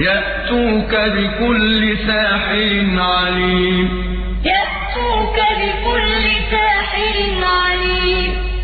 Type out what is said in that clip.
يَأْتُوكَ بِكُلِّ سَاحِرٍ عَلِيمٍ. يَأْتُوكَ بِكُلِّ